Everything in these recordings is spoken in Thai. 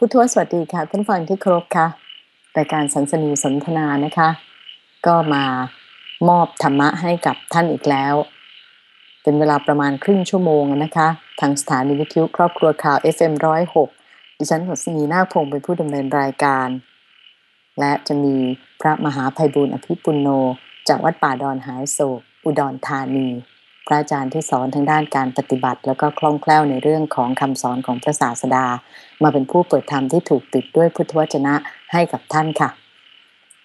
ผู้ทวสวัสดีค่ะท่านฟังที่ครพค่ะรายการสันสนีสนทนานะคะ ก็มามอบธรรมะให้กับท่านอีกแล้ว เป็นเวลาประมาณครึ่งชั่วโมงนะคะ ทางสถานีวิทยุครอบครัวข่าว FM106 ดิฉันหัสนีนาคพงศ์เป็นผู้ดำเนินรายการ และจะมีพระมหาภัยบุญอภิปุโน จากวัดป่าดอนหายโศกอุดรธานี พระอาจารย์ที่สอนทางด้านการปฏิบัติ แล้วก็คล่องแคล่วในเรื่องของคำสอนของพระศาสดา มาเป็นผู้เปิดธรรมที่ถูกปิดด้วยพุทธวจนะให้กับท่านค่ะ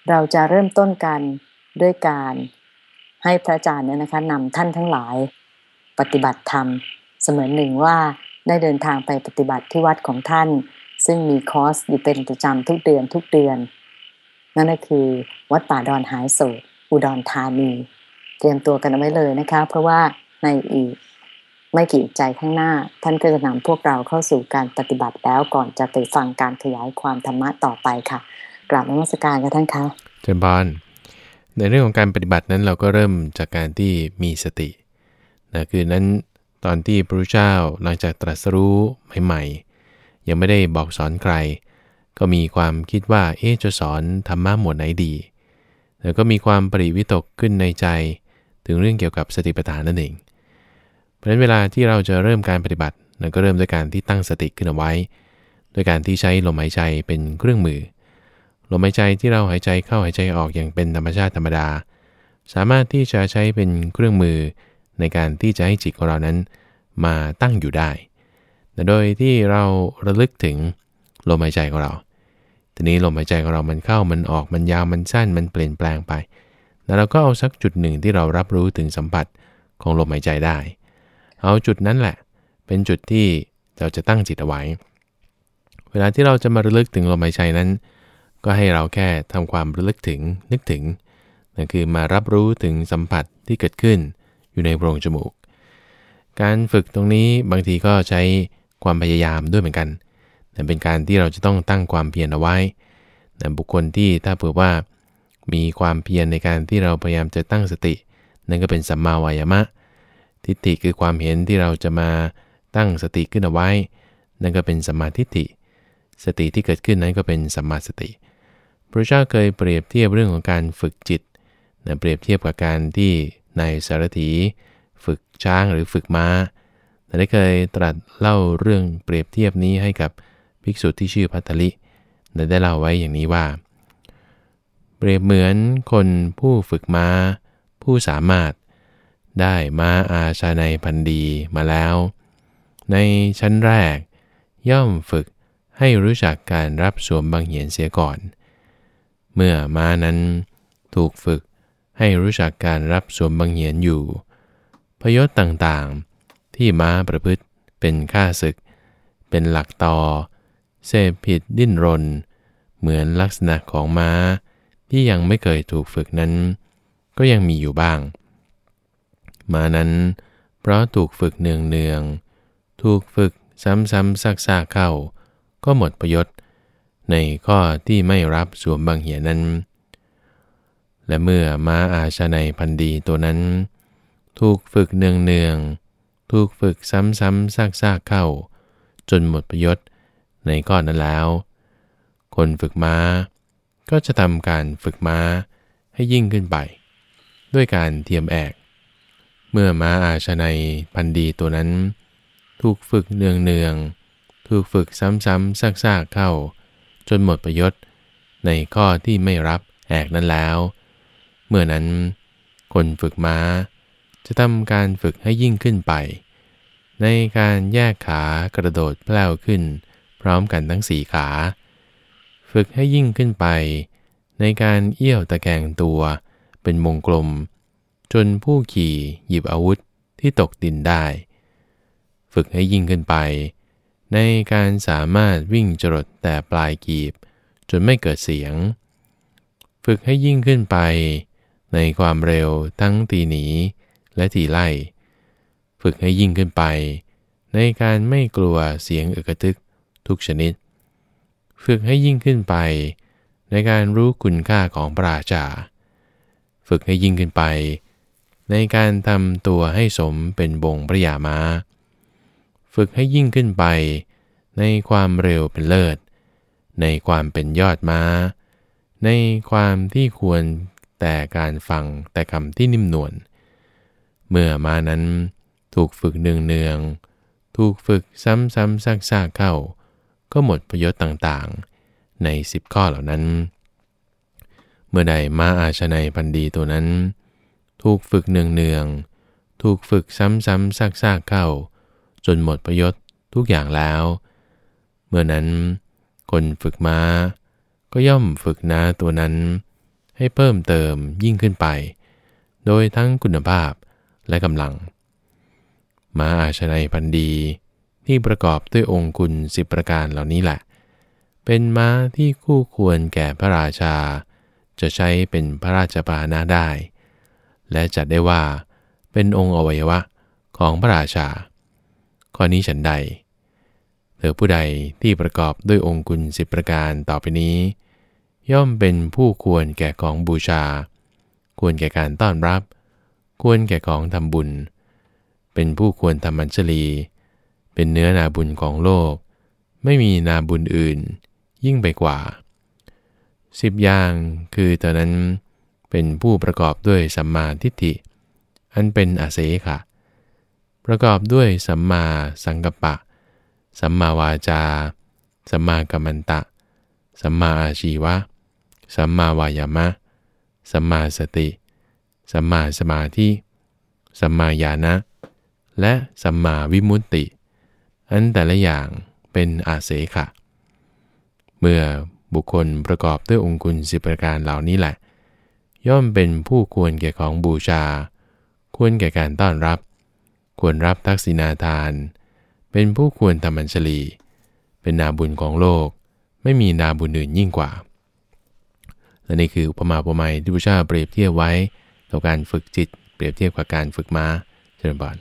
เราจะเริ่มต้นกันด้วยการให้พระอาจารย์เนี่ยนะคะนำท่านทั้งหลาย ปฏิบัติธรรม เสมือนหนึ่งว่าได้เดินทางไปปฏิบัติที่วัดของท่าน ซึ่งมีคอร์สอยู่เป็นประจำทุกเดือนทุกเดือน นั่นก็คือวัดป่าดอนหายโศกอุดรธานี เตรียมตัวกันเอาไว้เลยนะคะ เพราะว่า ในอีก ไม่กี่ใจข้างหน้า ท่านก็จะนำพวกเราเข้าสู่การปฏิบัติแล้วก่อนจะไปฟังการขยายความธรรมะต่อไปค่ะ กราบนมัสการกับท่านคะเจริญพรในเรื่องของการปฏิบัตินั้นเราก็เริ่มจากการที่มีสตินะคือนั้นตอนที่พระพุทธเจ้าหลังจากตรัสรู้ใหม่ๆ ยังไม่ได้บอกสอนใคร ก็มีความคิดว่าเอ๊จะสอนธรรมะหมวดไหนดี แล้วก็มีความปริวิตกขึ้นในใจ ถึงเรื่องเกี่ยวกับสติปัฏฐานนั่นเอง เพราะฉะนั้นเวลาที่เราจะเริ่มการปฏิบัติเราก็เริ่มด้วยการที่ตั้งสติขึ้นเอาไว้ ด้วยการที่ใช้ลมหายใจเป็นเครื่องมือ ลมหายใจที่เราหายใจเข้าหายใจออกอย่างเป็นธรรมชาติธรรมดา สามารถที่จะใช้เป็นเครื่องมือในการที่จะให้จิตของเรานั้นมาตั้งอยู่ได้โดยที่เราระลึกถึงลมหายใจของเรา ทีนี้ลมหายใจของเรามันเข้ามันออกมันยาวมันสั้นมันเปลี่ยนแปลงไป แล้วเราก็เอาสักจุดหนึ่งที่เรารับรู้ถึงสัมผัสของลมหายใจได้ เอาจุดนั้นแหละ เป็นจุดที่เราจะตั้งจิตเอาไว้ เวลาที่เราจะมาระลึกถึงลมหายใจนั้น ก็ให้เราแค่ทำความระลึกถึงนึกถึงนั่นคือมารับรู้ถึงสัมผัสที่เกิดขึ้นอยู่ในโพรงจมูก การฝึกตรงนี้บางทีก็ใช้ความพยายามด้วยเหมือนกันแต่เป็นการที่เราจะต้องตั้งความเพียรเอาไว้แต่บุคคลที่ถ้าเผื่อว่า มีความเพียรในการที่เราพยายามจะตั้งสติ นั่นก็เป็นสัมมาวายามะ ทิฏฐิคือความเห็นที่เราจะมาตั้งสติขึ้นเอาไว้ นั่นก็เป็นสัมมาทิฏฐิ สติที่เกิดขึ้นนั้นก็เป็นสัมมาสติ พระเจ้าเคยเปรียบเทียบเรื่องของการฝึกจิตนะเปรียบเทียบกับการที่ในสารถี ฝึกช้างหรือฝึกม้าแต่ได้เคยตรัสเล่าเรื่องเปรียบเทียบนี้ให้กับภิกษุที่ชื่อพัทลิได้เล่าไว้อย่างนี้ว่า เปรียบเหมือนคนผู้ฝึกม้า ผู้สามารถ ได้ม้าอาชาในพันดีมาแล้ว ในชั้นแรก ย่อมฝึกให้รู้จักการรับสวมบางเหียนเสียก่อน เมื่อม้านั้นถูกฝึกให้รู้จักการรับสวมบังเหียนอยู่ พยศต่างๆ ที่ม้าประพฤติเป็นค่าศึก เป็นหลักต่อ เสพผิดดิ้นรน เหมือนลักษณะของม้าที่ยังไม่เคยถูกฝึกนั้น ก็ยังมีอยู่บ้าง มานั้น เพราะถูกฝึกเนืองเนืองถูกฝึกซ้ำๆซักๆเข้า ก็หมดประโยชน์ ในข้อที่ไม่รับสวมบางเหียนนั้น และเมื่อม้าอาชนัยพันดีตัวนั้น ถูกฝึกเนืองเนืองถูกฝึกซ้ำๆซากๆเข้า จนหมดประยชน์ในก้อนนั้นแล้ว คนฝึกม้า ก็จะทำการฝึกม้าให้ยิ่งขึ้นไป ด้วยการเทียมแอก เมื่อม้าอาชนัยพันดีตัวนั้น ถูกฝึกเนืองเนืองถูกฝึกซ้ำๆซากๆเข้า จนหมดประยชน์ในข้อที่ไม่รับแอกนั้นแล้ว เมื่อนั้น คนฝึกม้า จะทำการฝึกให้ยิ่งขึ้นไป ในการแยกขากระโดดแปล้วขึ้น พร้อมกันทั้งสี่ขา ฝึกให้ยิ่งขึ้นไป ในการเอี้ยวตะแกงตัวเป็นวงกลม จนผู้ขี่หยิบอาวุธที่ตกดินได้ ฝึกให้ยิ่งขึ้นไป ในการสามารถวิ่งจรดแต่ปลายกีบ จนไม่เกิดเสียง ฝึกให้ยิ่งขึ้นไป ในความเร็วทั้งตีหนีและตีไล่ ฝึกให้ยิ่งขึ้นไป ในการไม่กลัวเสียงอึกทึกทุกชนิด ฝึกให้ยิ่งขึ้นไป ในการรู้คุณค่าของพระราชา ฝึกให้ยิ่งขึ้นไป ในการทำตัวให้สมเป็นบงพระยามา ฝึกให้ยิ่งขึ้นไป ในความเร็วเป็นเลิศ ในความเป็นยอดม้า ในความที่ควรแต่การฟังแต่คำที่นิ่มนวล เมื่อมานั้นถูกฝึกเนืองเนืองๆ ถูกฝึกซ้ำๆซากๆเข้า ก็หมดประโยชน์ต่างๆ ในสิบข้อเหล่านั้น เมื่อใดมาอาชนัยพันดีตัวนั้น ถูกฝึกเนืองเนืองๆ ถูกฝึกซ้ำๆซากๆเข้า จนหมดประโยชน์ทุกอย่างแล้ว เมื่อนั้น คนฝึกม้า ก็ย่อมฝึกนาตัวนั้น ให้เพิ่มเติมยิ่งขึ้นไป โดยทั้งคุณภาพและกำลัง ม้าอาชนัยพันดีที่ประกอบด้วยองค์คุณสิบประการเหล่านี้แหละ เป็นม้าที่คู่ควรแก่พระราชา จะใช้เป็นพระราชปานะได้ และจัดได้ว่า เป็นองค์อวัยวะของพระราชา ข้อนี้ฉันใด เธอผู้ใดที่ประกอบด้วยองค์คุณสิบประการต่อไปนี้ ย่อมเป็นผู้ควรแก่ของบูชา ควรแก่การต้อนรับ ควรแก่ของทำบุญ เป็นผู้ควรทำมัญชลี เป็นเนื้อนาบุญของโลก ไม่มีนาบุญอื่น ยิ่งไปกว่าสิบอย่างคือตอนนั้น เป็นผู้ประกอบด้วยสัมมาทิฏฐิ อันเป็นอาเสขะ ประกอบด้วยสัมมาสังกัปปะ สัมมาวาจา สัมมากัมมันตะ สัมมาอาชีวะ สัมมาวายามะ สัมมาสติ สัมมาสมาธิ สัมมาญาณะและสัมมาวิมุตติ อันแต่ละอย่างเป็นอาเสขะ เมื่อบุคคลประกอบด้วยองคุณสิบประการเหล่านี้แหละ ย่อมเป็นผู้ควรแก่ของบูชา ควรแก่การต้อนรับ ควรรับทักษิณาทาน เป็นผู้ควรทำมัญชลี เป็นนาบุญของโลก ไม่มีนาบุญอื่นยิ่งกว่า และนี่คืออุปมาอุปไมยที่พระเจ้าเปรียบเทียบไว้ต่อการฝึกจิต เปรียบเทียบกับการฝึกม้าเจริญบาน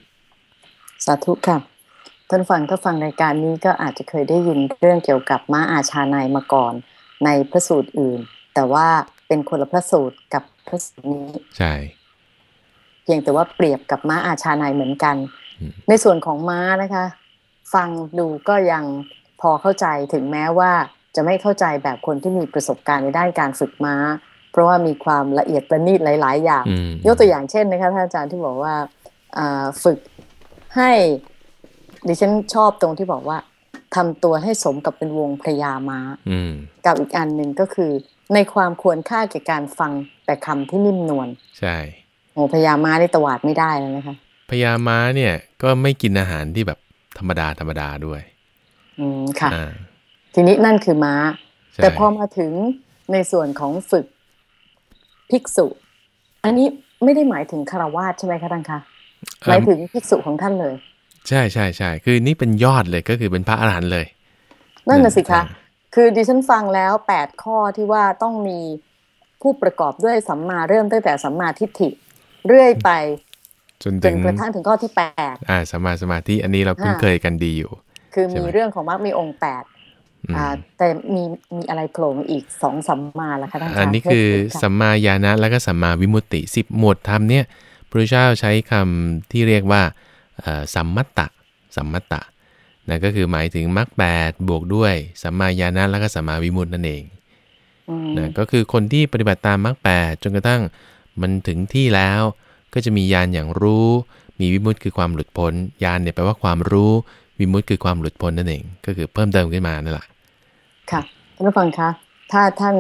สาธุค่ะท่านฟังถ้าฟังรายการนี้ก็อาจจะเคยได้ยินเรื่องเกี่ยวกับม้าอาชาในมาก่อน ในพระสูตรอื่น แต่ว่า เป็นคนละพระสูตรกับพระสูตรนี้ ใช่ เพียงแต่ว่าเปรียบกับม้าอาชาในเหมือนกันอืมในส่วนของม้านะคะ ฟังดูก็ยังพอเข้าใจถึงแม้ว่าจะไม่เข้าใจแบบคนที่มีประสบการณ์ในด้านการฝึกม้า เพราะว่ามีความละเอียดประณีตหลาย ๆ อย่างอืมยกตัวอย่างเช่นนะคะท่านอาจารย์ที่บอกว่าอ่าฝึกให้ดิฉันชอบตรงที่บอกว่าทำตัวให้สมกับเป็นวงพระยาม้าอืมกับอีกอันหนึ่งก็คือ ในความควรค่าแก่การฟังแต่คำที่นิ่มนวลใช่โอ้พระยาม้านี่ตวาดไม่ได้แล้วนะคะพญาม้าเนี่ยก็ไม่กินอาหารที่แบบธรรมดาธรรมดาด้วย อืมค่ะอ่าทีนี้นั่นคือม้าใช่แต่พอมาถึงในส่วนของฝึกภิกษุ อันนี้ไม่ได้หมายถึงคารวาสใช่ไหมคะท่านคะหมายถึงภิกษุของท่านเลย ใช่ใช่ใช่คือนี่เป็นยอดเลยก็คือเป็นพระอรหันต์เลย นั่นน่ะสิคะอ่า คือดิฉันฟังแล้วแปดข้อที่ว่าต้องมีผู้ประกอบด้วยสัมมาเริ่มตั้งแต่สัมมาทิฏฐิเรื่อยไป จนจถึนงกระทั่งถึงข้อที่แปดอ่าสมาสมาธิอันนี้เราคุ้นอ่าเคยกันดีอยู่ คือใช่มีไหมเรื่องของมรรคมีองค์แปดอืมอ่าแต่มีมีอะไรโผล่มาอีกสองสัมมาละคะท่านคะอันนี้คือให้ะสัมมาญาณะแล้วก็สัมมาวิมุตติสิบหมวดธรรมเนี่ยพระเจ้าใช้คำที่เรียกว่าเอ่อสัมมัตตะสัมมัตตะ นะก็คือหมายถึงมรรคแปดบวกด้วยสัมมาญาณะแล้วก็สัมมาวิมุตตินั่นเองอืมนะก็คือคนที่ปฏิบัติตามมรรคแปดจนกระทั่งมันถึงที่แล้ว ก็จะมีญาณอย่างรู้ มีวิมุตติคือความหลุดพ้นญาณเนี่ยแปลว่าความรู้วิมุตติคือความหลุดพ้นนั่นเอง ก็คือเพิ่มเติมขึ้นมานั่นแหละค่ะท่านผู้ฟังคะถ้าท่าน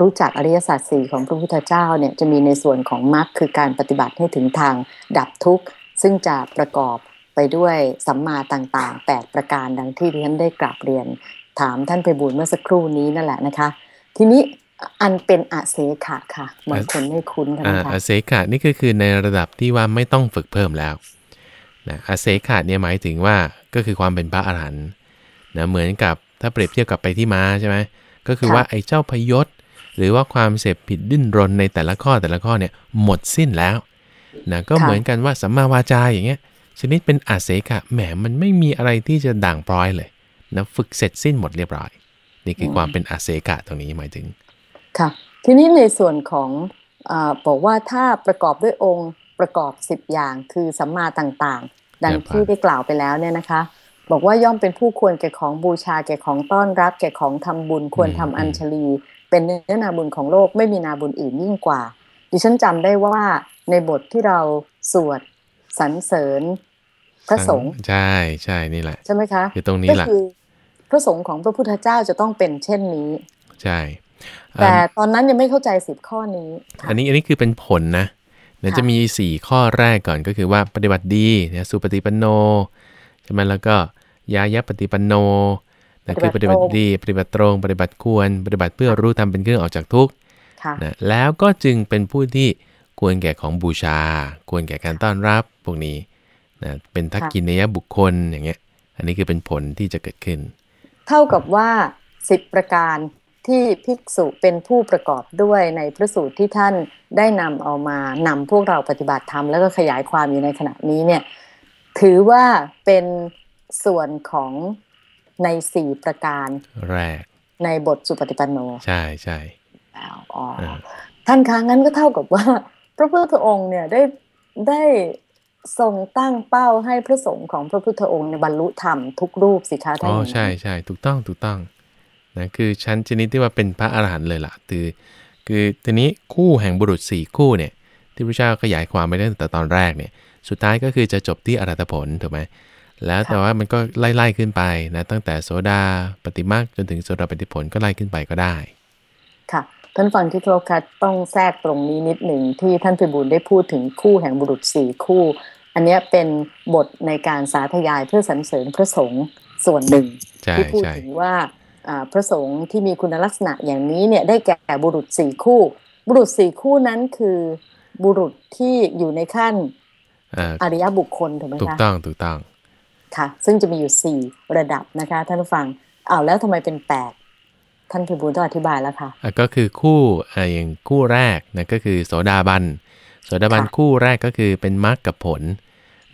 รู้จักอริยสัจสี่ของพระพุทธเจ้าเนี่ยจะมีในส่วนของมรรคคือการปฏิบัติให้ถึงทางดับทุกข์ ซึ่งจะประกอบ ไปด้วยสัมมาต่างๆ 8 ประการดังที่ดิฉันได้กราบเรียนถามท่านไปบูลย์เมื่อสักครู่นี้นั่นแหละนะคะ ทีนี้อันเป็นอาเสขะค่ะบางคนไม่คุ้นกันอ่านะคะอาเสขะนี่ก็คือในระดับที่ว่าไม่ต้องฝึกเพิ่มแล้วนะอาเสขะเนี่ยหมายถึงว่าก็คือความเป็นพระอรหันต์นะเหมือนกับถ้าเปรียบเทียบกับไปที่ม้าใช่ไหมก็คือว่าไอ้เจ้าพยศ หรือว่าความเสพผิดดิ้นรนในแต่ละข้อแต่ละข้อเนี่ยหมดสิ้นแล้วนะก็เหมือนกันว่าสัมมาวาจาอย่างเงี้ย ชนิดเป็นอาเสขะแหมมันไม่มีอะไรที่จะด่างพร้อยเลยนะฝึกเสร็จสิ้นหมดเรียบร้อย นี่คือความเป็นอาเสขะตรงนี้หมายถึง ค่ะ ทีนี้ในส่วนของอาบอกว่าถ้าประกอบด้วยองค์ประกอบ 10 อย่างคือสัมมาต่างๆ ดังครับที่ได้กล่าวไปแล้วเนี่ยนะคะ บอกว่าย่อมเป็นผู้ควรแก่ของบูชาแก่ของต้อนรับแก่ของทำบุญควรทำอัญชลี เป็นเนื้อนาบุญของโลกไม่มีนาบุญอื่นยิ่งกว่า ดิฉันจำได้ว่าในบทที่เราสวดสรรเสริญ พระสงฆ์ใช่ใช่นี่แหละ ใช่ไหมคะคือตรงนี้ก็แหละคือพระสงฆ์ของพระพุทธเจ้าจะต้องเป็นเช่นนี้ ใช่ แต่อ่าตอนนั้นยังไม่เข้าใจสิบข้อนี้ค่ะอันนี้อันนี้คือเป็นผลนะเดี๋ยวค่ะจะมี4ข้อแรกก่อนก็คือว่าปฏิบัติดีเนี่ยสุปฏิปันโนใช่ไหมแล้วก็ยายะปฏิปันโนนะคือปฏิบัติดี ปฏิบัติตรง ปฏิบัติควร ปฏิบัติเพื่อรู้ทำเป็นเครื่องออกจากทุกข์ค่ะนะแล้วก็จึงเป็นผู้ที่ควรแก่ของบูชา ควรแก่การต้อนรับพวกนี้ นะเป็นทักกินนยบุคคลอย่างเงี้ย อันนี้คือเป็นผลที่จะเกิดขึ้น เท่ากับว่าสิบประการที่ภิกษุเป็นผู้ประกอบด้วยในพระสูตรที่ท่านได้นำเอามานำพวกเราปฏิบัติธรรมแล้วก็ขยายความอยู่ในขณะนี้เนี่ยถือว่าเป็นส่วนของในสี่ประการแรก ในบทสุปฏิปันโน ใช่ใช่แล้วอ๋ออ่าท่านคะงั้นก็เท่ากับว่า พระพุทธองค์เนี่ยได้ได้ ทรงตั้งเป้าให้พระสงฆ์ของพระพุทธองค์ในยบรรลุธรรมทุกรูปสิคะท่าอ๋นออย่างนั้นใช่ใช่ถูกต้องถูกต้องนะคือชั้นชนิดที่ว่าเป็นพระอรหันต์เลยล่ะคือคือทีนี้คู่แห่งบุรุษสี่คู่เนี่ยที่พระเจ้าขยายความไปตั้งแต่ตอนแรกเนี่ยสุดท้ายก็คือจะจบที่อรหัตผลถูกไหมแล้วแต่ว่ามันก็ไล่ๆขึ้นไปนะตั้งแต่โสดาปฏิมาคจนถึงโสดาปฏิผลก็ไล่ขึ้นไปก็ได้ ค่ะ ท่านฟังที่เคารพค่ะต้องแทรกตรงนี้นิดหนึ่งที่ท่านพิบูลได้พูดถึงคู่แห่งบุรุษสี่คู่ อันเนี้ยเป็นบทในการสาธยายเพื่อสรรเสริญพระสงฆ์ส่วนหนึ่งใช่ที่พูดใช่ถึงว่าอ่าพระสงฆ์ที่มีคุณลักษณะอย่างนี้เนี่ยได้แก่บุรุษสี่คู่ บุรุษสี่คู่นั้นคือบุรุษที่อยู่ในขั้นอ่าอริยบุคคลถูกไหมถูกคะต้องถูกต้องค่ะ ซึ่งจะมีอยู่สี่ระดับนะคะท่านผู้ฟังอ้าวแล้วทำไมเป็นแปด ท่านพิบูลต้องอธิบายแล้วค่ะอะก็คือคู่อะอย่างคู่แรกนะก็คือโสดาบันโสดาบันค่ะคู่แรกก็คือเป็นมรรคกับผล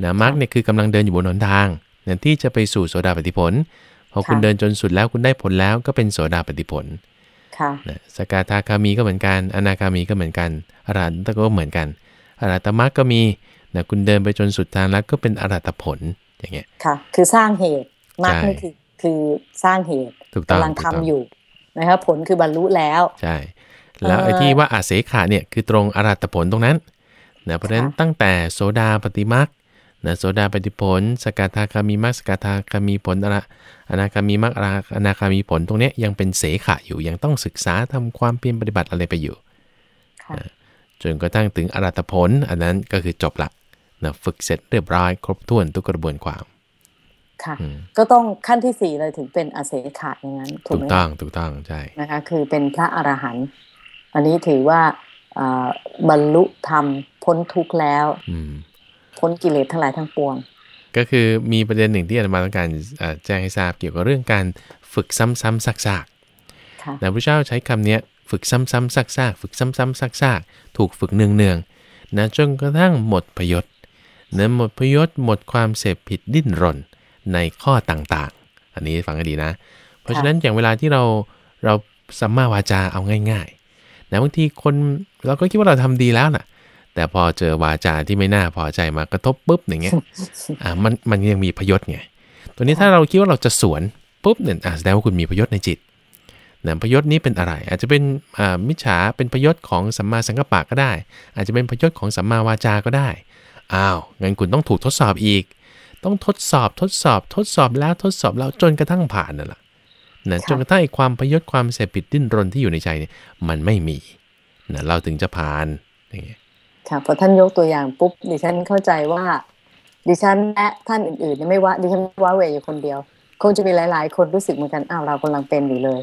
นะมรรคเนี่ยคือกำลังเดินอยู่บนหนทางนะที่จะไปสู่โสดาปฏิผลพอคุณค่ะเดินจนสุดแล้วคุณได้ผลแล้วก็เป็นโสดาปฏิผลค่ะนะสกทาคามีก็เหมือนกัน อนาคามีก็เหมือนกันอรหันตก็เหมือนกันอรหัตมรรคก็มีนะคุณเดินไปจนสุดทางแล้วก็เป็นอรหัตผลอย่างเงี้ยค่ะ คือสร้างเหตุมรรคใช่นี่คือคือสร้างเหตุถูกต้องกำลังถูทำกต้องอยู่ นะคะผลคือบรรลุแล้วใช่แล้วเอ่อไอ้ที่ว่าอาเสขะเนี่ยคือตรงอรหัตผลตรงนั้นนะเพราะฉะนั้นค่ะตั้งแต่โสดาปฏิมักนะโสดาปฏิผล สกทาคามีมักสกทาคามีผลอนาอนาคามีมักอนาอนาคามีผลตรงเนี้ยยังเป็นเสขะอยู่ยังต้องศึกษาทำความเพียรปฏิบัติอะไรไปอยู่ค่ะจนกระทั่งถึงอรหัตผล อันนั้นก็คือจบละนะฝึกเสร็จเรียบร้อยครบถ้วนทุกกระบวนความ ค่ะอืมก็ต้องขั้นที่สี่เลยถึงเป็นอเสขะอย่างนั้นถูกถูไหกมต้อคะงถูกต้องใช่นะคะคือเป็นพระอรหันต์อันนี้ถือว่าอ่าบรรลุธรรมพ้นทุกข์แล้วอืมพ้นกิเลสทั้งหลายทั้งปวง ก็คือมีประเด็นหนึ่งที่อาจารย์มาต้องการเอ่อแจ้งให้ทราบเกี่ยวกับเรื่องการฝึกซ้ำๆซากๆค่ะนะพระเจ้าใช้คำเนี้ยฝึกซ้ำๆซากๆฝึกซ้ำๆซากๆถูกฝึกเนืองๆนะจนกระทั่งหมดพยศนะหมดพยศหมดความเสพผิดดิ้นรน ในข้อต่างๆ อันนี้ฟังให้ดีนะ เพราะฉะนั้นอย่างเวลาที่เราเราสัมมาวาจาเอาง่ายๆนะบางทีคนเราก็คิดว่าเราทำดีแล้วน่ะ แต่พอเจอวาจาที่ไม่น่าพอใจมากระทบปุ๊บอย่างเงี้ยอ่ามันมันยังมีพยศไงตัวนี้ถ้าเราคิดว่าเราจะสวนปุ๊บเนี่ยอะแสดงว่าคุณมีพยศในจิตนะพยศนี้เป็นอะไร อาจจะเป็นอ่ามิจฉาเป็นพยศของสัมมาสังกัปปะก็ได้ อาจจะเป็นพยศของสัมมาวาจาก็ได้อ้าวงั้นคุณต้องถูกทดสอบอีก ต้องทดสอบทดสอบทดสอบแล้วทดสอบแล้วจนกระทั่งผ่านนั่นแหละนะค่ะจนกระทั่งไอ้ความพยศความเสพผิดดิ้นรนที่อยู่ในใจเนี่ยมันไม่มีนะเราถึงจะผ่านอย่างเงี้ยค่ะพอท่านยกตัวอย่างปุ๊บดิฉันเข้าใจว่า ดิฉันและท่านอื่นๆเนี่ยไม่ว่าดิฉันว่าเวอยู่คนเดียวคงจะมีหลาย ๆ คนรู้สึกเหมือนกันอ้าวเรากำลังเป็นอยู่เลย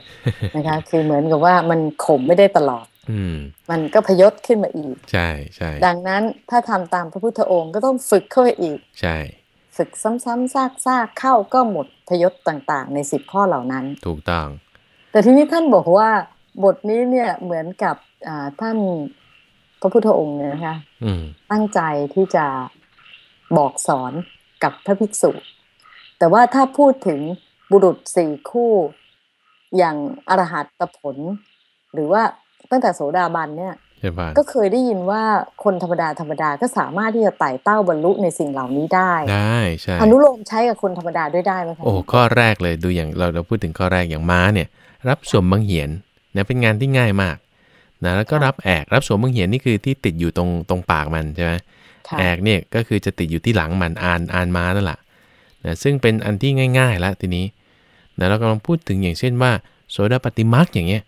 นะคะ คือเหมือนกับว่ามันข่มไม่ได้ตลอด อืมมันก็พยศขึ้นมาอีก ใช่ใช่ดังนั้นถ้าทำตามพระพุทธองค์ก็ต้องฝึกเข้าไปอีก ใช่ ฝึกซ้ำๆซากๆเข้าก็หมดพยศต่างๆ ในสิบข้อเหล่านั้น ถูกต้อง แต่ทีนี้ท่านบอกว่าบทนี้เนี่ยเหมือนกับอ่าท่านพระพุทธองค์เนี่ยนะคะอืมตั้งใจที่จะบอกสอนกับพระภิกษุ แต่ว่าถ้าพูดถึงบุรุษสี่คู่ อย่างอรหัตผล หรือว่าตั้งแต่โสดาบันเนี่ยช่ป่ะ ก็เคยได้ยินว่าคนธรรมดาธรรมดาก็สามารถที่จะไต่เต้าบรรลุในสิ่งเหล่านี้ได้ได้ใช่อนุโลมใช้กับคนธรรมดาด้วยได้ไหมคะโอ้ข้อแรกเลยดูอย่างเราเราพูดถึงข้อแรกอย่างม้าเนี่ย รับสวมบังเหียนนะเป็นงานที่ง่ายมากนะแล้วก็รับแอกรับสวมบังเหียนนี่คือที่ติดอยู่ตรงตรงปากมันใช่ไหมค่ะแอกเนี่ยก็คือจะติดอยู่ที่หลังมันอ่านอ่านม้านั่นแหละนะซึ่งเป็นอันที่ง่ายๆแล้วทีนี้นะเรากำลังพูดถึงอย่างเช่นว่าโสดาปฏิมาร์กอย่างเงี้ย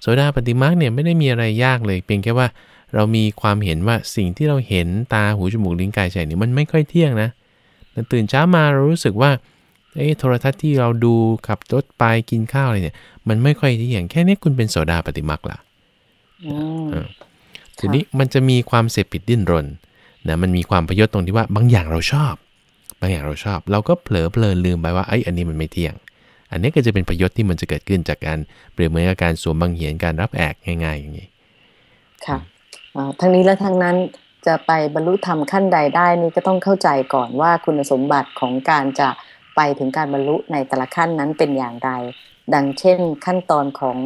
โสดาปัตติมรรคเนี่ยไม่ได้มีอะไรยากเลย เพียงแค่ว่าเรามีความเห็นว่าสิ่งที่เราเห็นตาหูจมูกลิ้นกายใจเนี่ยมันไม่ค่อยเที่ยงนะแต่ตื่นเช้ามาเรารู้สึกว่าเอ๊ะโทรทัศน์ที่เราดูขับรถไปกินข้าวอะไรเนี่ย มันไม่ค่อยเที่ยงแค่นี้คุณเป็นโสดาปัตติมรรคละอืมเออทีนี้มันจะมีความเสพติดดิ้นรนนะมันมีความพยศตรงที่ว่าบางอย่างเราชอบ บางอย่างเราชอบ เราก็เผลอเพลินลืมไปว่าไอ้ยอันนี้มันไม่เที่ยง อันนี้ก็จะเป็นพยศที่มันจะเกิดขึ้นจากการเปรียบเหมือนกับการสวมบังเหียนการรับแอกง่ายๆอย่างนี้ ค่ะอ่าทั้งนี้และทั้งนั้นจะไปบรรลุธรรมขั้นใดได้นี่ก็ต้องเข้าใจก่อนว่าคุณสมบัติของการจะไปถึงการบรรลุในแต่ละขั้นนั้นเป็นอย่างไร ดังเช่นขั้นตอนของ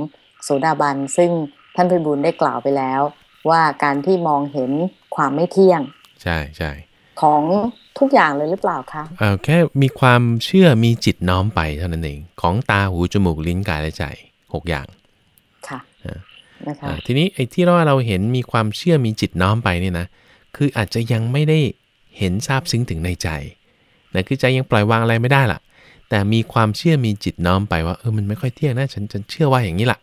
โสดาบันซึ่งท่านพิบูลได้กล่าวไปแล้ว ว่าการที่มองเห็นความไม่เที่ยง ใช่ใช่ ของทุกอย่างเลยหรือเปล่าคะเออแค่มีความเชื่อมีจิตน้อมไปเท่านั้นเอง ของตาหูจมูกลิ้นกายและใจหกอย่าง ค่ะเออนะคะอ่าทีนี้ไอ้ที่เราเราเห็นมีความเชื่อมีจิตน้อมไปเนี่ยนะ คืออาจจะยังไม่ได้เห็นทราบซึ้งถึงในใจนะคือใจยังปล่อยวางอะไรไม่ได้ล่ะ แต่มีความเชื่อมีจิตน้อมไปว่าเออมันไม่ค่อยเที่ยงนะฉันฉันเชื่อว่าอย่างนี้ล่ะ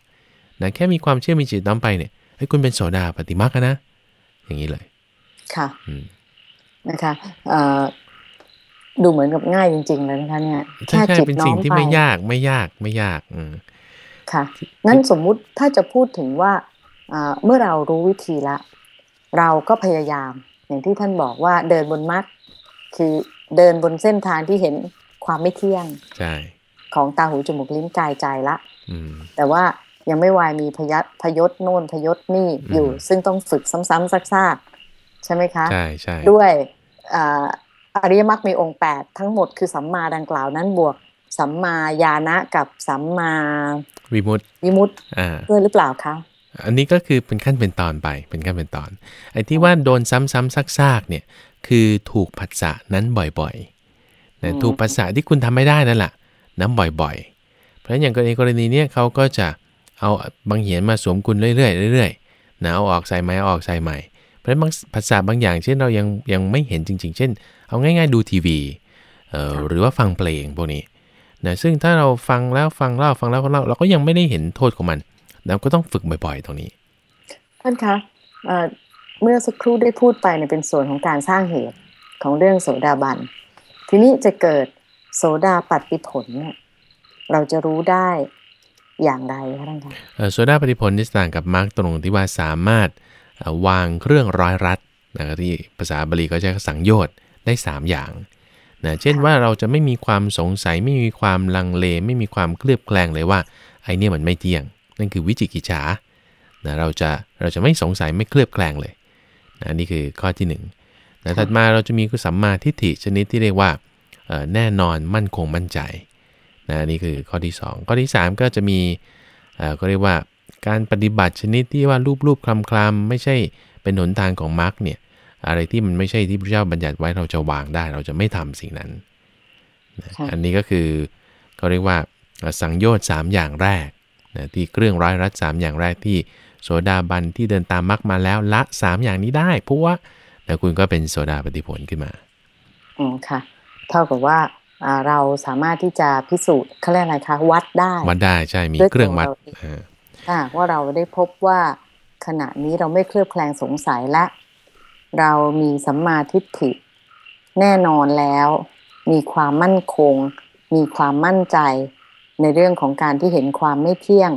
นะแค่มีความเชื่อมีจิตน้อมไปเนี่ยเฮ้ยคุณเป็นโสดาปฏิมาคนะ อย่างนี้เลย ค่ะอืม นะคะเอ่อดูเหมือนกับง่ายจริง ๆ เลยนะคะเนี่ยใช่ใช่จิตเป็นน้อสิ่งมที่ไปไม่ยากไม่ยากไม่ยากอืมค่ะงั้นสมมุติถ้าจะพูดถึงว่าอ่าเมื่อเรารู้วิธีละ เราก็พยายาม อย่างที่ท่านบอกว่าเดินบนมัดคือเดินบนเส้นทางที่เห็นความไม่เที่ยงใช่ของตาหูจมูกลิ้นกายใจละอืมแต่ว่ายังไม่วายมีพยัดพยศโน่นพยศนี่อยู่อืมซึ่งต้องฝึกซ้ำๆซากๆ ใช่ไหมคะใช่ใช่ด้วยอ่าอริยมรรคมีองค์ 8 ทั้งหมดคือสัมมาดังกล่าวนั้นบวกสัมมาญาณะกับสัมมาวิมุตติวิมุตติอ่าด้วยหรือเปล่าคะอันนี้ก็คือเป็นขั้นเป็นตอนไปเป็นขั้นเป็นตอน ไอ้ที่ว่าโดนซ้ำๆซากๆเนี่ยคือถูกผัสสะนั้นบ่อยๆนะถูกผัสสะที่คุณทำไม่ได้นั่นแหละน้ำบ่อยๆ เพราะฉะนั้นอย่างในกรณีเนี้ยเขาก็จะเอาบางเหียนมาสวมคุณเรื่อยๆเรื่อยๆนะเอาออกใส่ไหมเอาออกใส่ใหม่ เพราะฉะนั้นบางภาษาบางอย่าง เช่นเรายังยังไม่เห็นจริง ๆ เช่น เอาง่าย ๆ ดูทีวีเอ่อหรือว่าฟังเพลงพวกนี้นะซึ่งถ้าเราฟังแล้วฟังเล่าฟังแล้วฟังเล่าเราก็ยังไม่ได้เห็นโทษของมันเราก็ต้องฝึกบ่อยๆ ตรงนี้ท่านคะเอ่อเมื่อสักครู่ได้พูดไปเนี่ยเป็นส่วนของการสร้างเหตุของเรื่องโสดาบัน ทีนี้จะเกิดโสดาปัตติผลเนี่ยเราจะรู้ได้อย่างไรคะท่านคะเอ่อโซดาปฏิพลนี่ต่างกับมาร์กตรงที่ว่าสามารถเอ่อ วางเครื่องร้อยรัดนะที่ภาษาบาลีเขาใช้สังโยชน์ได้ 3 อย่างนะเช่นว่าเราจะไม่มีความสงสัยไม่มีความลังเล ไม่มีความเคลือบแคลงเลยว่าไอเนี่ยมันไม่เที่ยง นั่นคือวิจิกิจฉานะเราจะเราจะไม่สงสัยไม่เคลือบแคลงเลยนะนี่คือข้อที่1นึ่งนะถัดมาเราจะมีคือสัมมาทิฏฐิชนิดที่เรียกว่าแน่นอนมั่นคงมั่นใจนะนี่คือข้อที่ 2 ข้อที่ 3 ก็จะมีก็เรียกว่า การปฏิบัติชนิดที่ว่ารูปรูปคลำคลำไม่ใช่เป็นหนทางของมรรคเนี่ยอะไรที่มันไม่ใช่ที่พระเจ้าบัญญัติไว้เราจะวางได้ เราจะไม่ทำสิ่งนั้นนะค่ะอันนี้ก็คือก็เรียกว่าสังโยชน์สามอย่างแรกนะที่เครื่องร้อยรัดสามอย่างแรกที่โสดาบันที่เดินตามมรรคมาแล้วละสามอย่างนี้ได้เพราะว่าแล้วคุณก็เป็นโสดาปฏิผลขึ้นมาอืมค่ะ เท่ากับว่าอ่าเราสามารถที่จะพิสูจน์เขาเรียกอะไรคะวัดได้ วัดได้ใช่มีด้วยเครื่องวัด ตัวเราเองอ่าถ้าหากว่าเราได้พบว่าขณะนี้เราไม่เคลือบแคลงสงสัยและ เรามีสัมมาทิฏฐิ แน่นอนแล้ว มีความมั่นคง มีความมั่นใจ ในเรื่องของการที่เห็นความไม่เที่ยง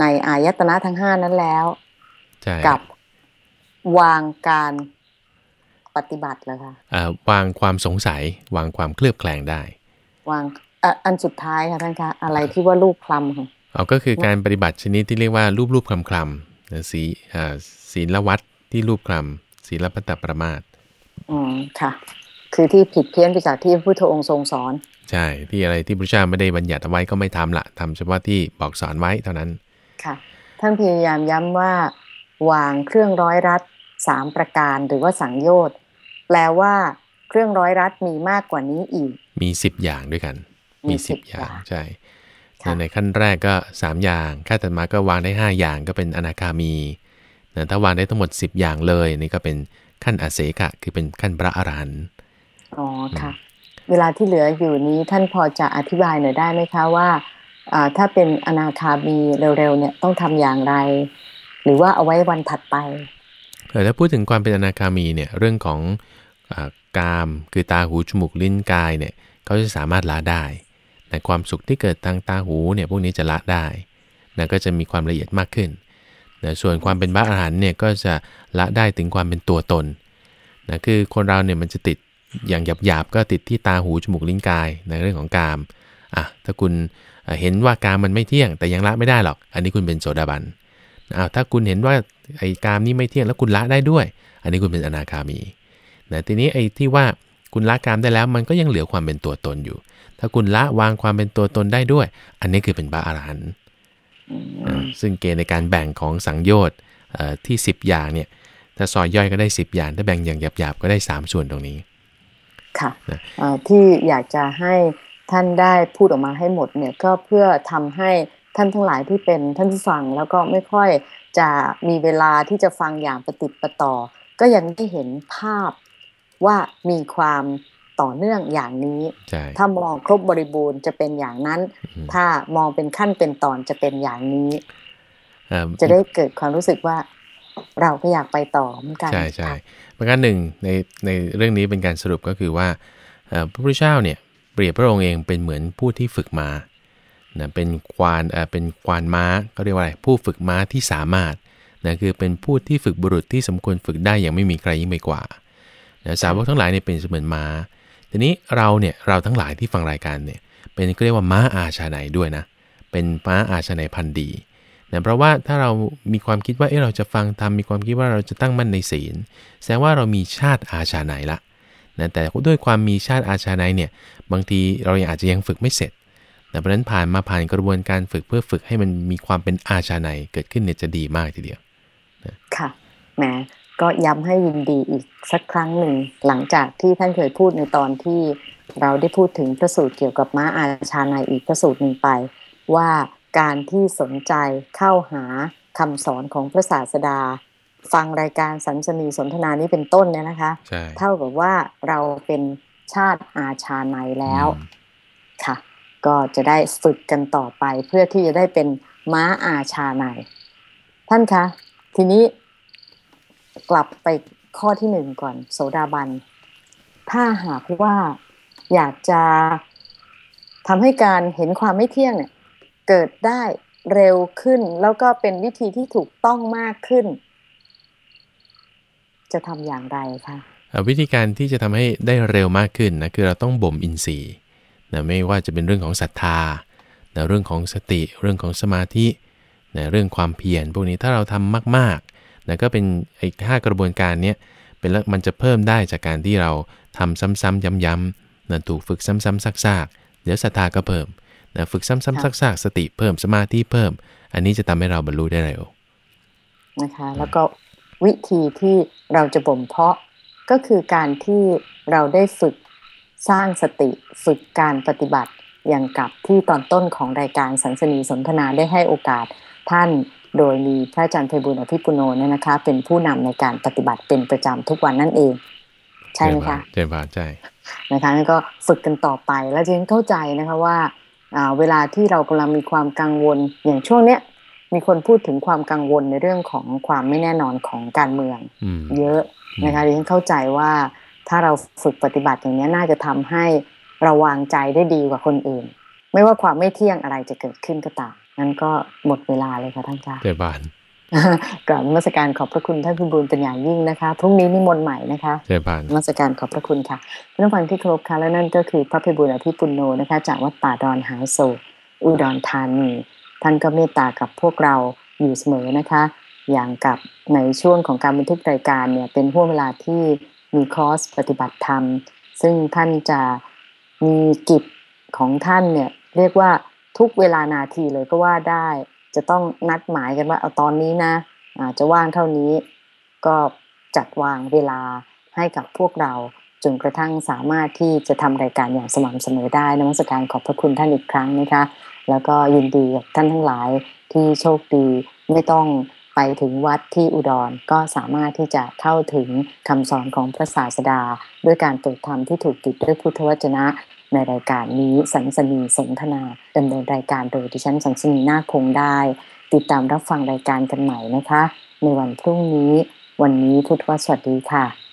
ในอายตนะทั้งห้านั้นแล้วใช่กับวางการปฏิบัติเลยค่ะอ่าวางความสงสัย วางความเคลือบแคลงได้ วางอะอันสุดท้ายค่ะท่านคะอะไรที่ว่าลูกคลำค่ะ เอาก็คือการปฏิบัติชนิดที่เรียกว่ารูปรูปคลำคลำนะสีอ่าศีลวัดที่รูปคลำศีลพัตตประมาทอืมค่ะ คือที่ผิดเพี้ยนไปจากที่พระพุทธองค์ทรงสอน ใช่ ที่อะไรที่พระเจ้าไม่ได้บัญญัติเอาไว้ก็ไม่ทำละทำเฉพาะที่บอกสอนไว้เท่านั้น ค่ะ ท่านพยายามย้ำว่าวางเครื่องร้อยรัดสามประการหรือว่าสังโยชน์แปลว่า เครื่องร้อยรัดมีมากกว่านี้อีก มีสิบอย่างด้วยกัน มีมีสิสิบบอย่างอย่างใช่ค่ะ ในขั้นแรกก็สามอย่างขั้นถัดมาก็วางได้ห้าอย่างก็เป็นอนาคามีนะถ้าวางได้ทั้งหมดสิบอย่างเลยนี่ก็เป็นขั้นอเสกะคือเป็นขั้นพระอรหันต์อ๋อค่ะ เวลาที่เหลืออยู่นี้ท่านพอจะอธิบายหน่อยได้ไหมคะว่าอ่าถ้าเป็นอนาคามีเร็วๆเนี่ยต้องทำอย่างไร หรือว่าเอาไว้วันถัดไปเออถ้าพูดถึงความเป็นอนาคามีเนี่ยเรื่องของอากามคือตาหูจมูกลิ้นกายเนี่ยเขาจะสามารถละได้ แต่ความสุขที่เกิดทางตาหูเนี่ยพวกนี้จะละได้นะก็จะมีความละเอียดมากขึ้นนะส่วนความเป็นพระอรหันต์เนี่ยก็จะละได้ถึงความเป็นตัวตนนะคือคนเราเนี่ยมันจะติดอย่างหยาบๆก็ติดที่ตาหูจมูกลิ้นกายในเรื่องของกามอะถ้าคุณเอ่อเห็นว่ากามมันไม่เที่ยง แต่ยังละไม่ได้หรอก อันนี้คุณเป็นโสดาบันอ้าวถ้าคุณเห็นว่าไอ้กามนี่ไม่เที่ยงแล้วคุณละได้ด้วย อันนี้คุณเป็นอนาคามีนะทีนี้ไอ้ที่ว่าคุณละกามได้แล้วมันก็ยังเหลือความเป็นตัวตนอยู่ ถ้าคุณละวางความเป็นตัวตนได้ด้วย อันนี้คือเป็นพระอรหันต์อืมอ่าซึ่งเกณฑ์ในการแบ่งของสังโยชน์เอ่อที่ 10 อย่างเนี่ย ถ้าซอยย่อยก็ได้ 10 อย่าง ถ้าแบ่งอย่างหยาบๆก็ได้ 3 ส่วนตรงนี้ ค่ะนะเอ่อที่อยากจะให้ท่านได้พูดออกมาให้หมดเนี่ยก็เพื่อทำให้ท่านทั้งหลายที่เป็นท่านผู้ฟังแล้วก็ไม่ค่อยจะมีเวลาที่จะฟังอย่างประติดประต่อ ก็ยังได้เห็นภาพว่ามีความ ต่อเนื่องอย่างนี้ใช่ถ้ามองครบบริบูรณ์จะเป็นอย่างนั้นอืมถ้ามองเป็นขั้นเป็นตอนจะเป็นอย่างนี้เอ่อจะได้เกิดความรู้สึกว่าเราก็อยากไปต่อเหมือนกัน ใช่ใช่ประการหนึ่งในในเรื่องนี้เป็นการสรุปก็คือว่าเอ่อพระพุทธเจ้าเนี่ยเปรียบพระองค์เองเป็นเหมือนผู้ที่ฝึกมานะเป็นควานเอ่อเป็นควานม้าก็เรียกว่าอะไรผู้ฝึกม้าที่สามารถนะคือเป็นผู้ที่ฝึกบุรุษที่สมควรฝึกได้อย่างไม่มีใครยิ่งไปกว่านะสาวกทั้งหลายเนี่ยเป็นเสมือนม้า ทีนี้เราเนี่ยเราทั้งหลายที่ฟังรายการเนี่ยเป็นก็เรียกว่าม้าอาชาไนด้วยนะ เป็นม้าอาชาไนพันธุ์ดีนะเพราะว่าถ้าเรามีความคิดว่าเออเราจะฟังธรรมมีความคิดว่าเราจะตั้งมั่นในศีล แสดงว่าเรามีชาติอาชาไนละนะแต่ด้วยความมีชาติอาชาไนเนี่ยบางทีเรายังอาจจะยังฝึกไม่เสร็จนะเพราะนั้นผ่านมาผ่านกระบวนการฝึกเพื่อฝึกให้มันมีความเป็นอาชาไนเกิดขึ้นเนี่ยจะดีมากทีเดียวค่ะแหม ก็ย้ำให้ยินดีอีกสักครั้งหนึ่ง หลังจากที่ท่านเคยพูดในตอนที่เราได้พูดถึงพระสูตรเกี่ยวกับม้าอาชาในอีกพระสูตรหนึ่งไป ว่าการที่สนใจเข้าหาคำสอนของพระศาสดา ฟังรายการสันสนีสนทนานี้เป็นต้นเนี่ยนะคะใช่เท่ากับว่าเราเป็นชาติอาชาในแล้วอืมค่ะ ก็จะได้ฝึกกันต่อไปเพื่อที่จะได้เป็นม้าอาชาในท่านคะ ทีนี้ กลับไปข้อที่หนึ่งก่อน โสดาบัน ถ้าหากว่าอยากจะทำให้การเห็นความไม่เที่ยงเนี่ย เกิดได้เร็วขึ้น แล้วก็เป็นวิธีที่ถูกต้องมากขึ้น จะทำอย่างไรคะวิธีการที่จะทำให้ได้เร็วมากขึ้นนะคือเราต้องบ่มอินทรีย์นะไม่ว่าจะเป็นเรื่องของศรัทธานะเรื่องของสติ เรื่องของสมาธินะเรื่องความเพียรพวกนี้ถ้าเราทำมากๆ นะก็เป็นไอ้ห้ากระบวนการเนี้ยเป็นแล้วมันจะเพิ่มได้จากการที่เราทำซ้ำๆย้ำๆนะถูกฝึกซ้ำๆซากๆเดี๋ยวศรัทธาก็เพิ่มนะฝึกซ้ำๆซากๆสติเพิ่มสมาธิเพิ่ม อันนี้จะทำให้เราบรรลุได้เร็วนะคะ แล้วก็วิธีที่เราจะบ่มเพาะก็คือการที่เราได้ฝึกสร้างสติฝึกการปฏิบัติอย่างกับที่ตอนต้นของรายการสันสนีสนทนาได้ให้โอกาสท่าน โดยมีพระอาจารย์ไพบุญอภิปุโนเนี่ยนะคะ เป็นผู้นำในการปฏิบัติเป็นประจำทุกวันนั่นเอง ใช่ไหมคะเจริญพรใช่นะคะนั่นก็ฝึกกันต่อไปแล้วจริงเข้าใจนะคะว่าอ่าเวลาที่เรากำลังมีความกังวลอย่างช่วงเนี้ยมีคนพูดถึงความกังวลในเรื่องของความไม่แน่นอนของการเมืองอืมเยอะนะคะดิฉันเข้าใจว่าถ้าเราฝึกปฏิบัติอย่างนี้ยน่าจะทำให้เราวางใจได้ดีกว่าคนอื่น ไม่ว่าความไม่เที่ยงอะไรจะเกิดขึ้นก็ตาม นั้นก็หมดเวลาเลยค่ะท่านจ้าเจริญพรกราบนมัสการขอบพระคุณท่านพิบูลเป็นอย่างยิ่งนะคะ พรุ่งนี้นิมนต์ใหม่นะคะเจริญพรนมัสการขอบพระคุณค่ะท่านผู้ฟังที่เคารพค่ะและนั่นก็คือพระพิบูลอภิปุโนนะคะ จากวัดป่าดอนหายโศกอุดรธานีท่านก็เมตตากับพวกเราอยู่เสมอนะคะ อย่างกับในช่วงของการบันทึกรายการเนี่ยเป็นห่วงเวลาที่มีคอร์สปฏิบัติธรรม ซึ่งท่านจะมีกิจของท่านเนี่ยเรียกว่า ทุกเวลานาทีเลยก็ว่าได้ จะต้องนัดหมายกันว่าเอาตอนนี้นะจะว่างเท่านี้ก็จัดวางเวลาให้กับพวกเราจนกระทั่งสามารถที่จะทำรายการอย่างสม่ำเสมอได้นมัสการขอบพระคุณท่านอีกครั้งนะคะ แล้วก็ยินดีกับท่านทั้งหลายที่โชคดีไม่ต้องไปถึงวัดที่อุดรก็สามารถที่จะเข้าถึงคำสอนของพระศาสดา ด้วยการเปิดธรรมที่ถูกติดด้วยพุทธวจนะ ในรายการนี้สันสนีสนทนาดำเนินรายการโดยดิฉันสันสนีนาคงได้ ติดตามรับฟังรายการกันใหม่นะคะ ในวันพรุ่งนี้ วันนี้พุทธวสวัสดีค่ะ